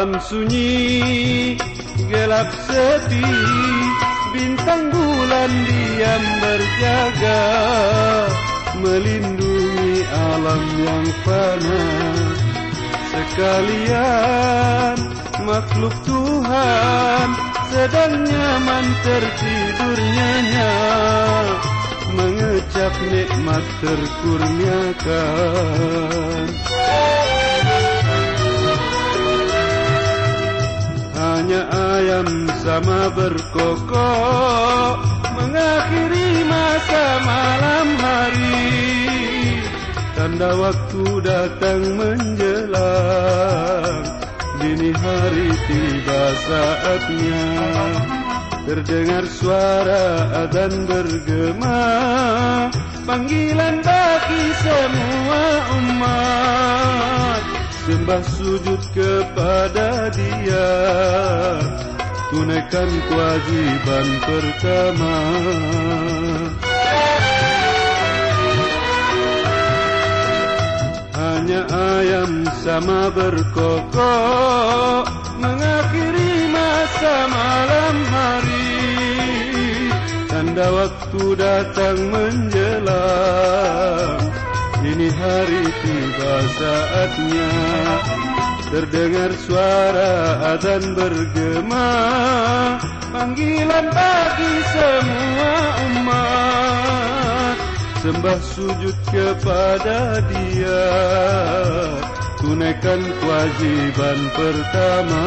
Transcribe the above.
sunyi gelap sepi bintang bulan diam berjaga melindungi alam yang fana. Sekalian makhluk Tuhan sedang nyaman tertidur nyenyak mengecap nikmat terkurniakan hanya ayam sama berkokok mengakhiri masa malam hari. Tanda waktu datang menjelang. Dini hari tiba saatnya. Terdengar suara adzan bergema. Panggilan bagi semua umat sembah sujud kepada dia. Tunaikan kewajiban pertama. Hanya ayam sama berkokok mengakhiri masa malam hari. Tanda waktu datang menjelang ini hari tiba saatnya terdengar suara adzan bergema. Panggilan bagi semua umat. Sembah sujud kepada dia. Tunaikan kewajiban pertama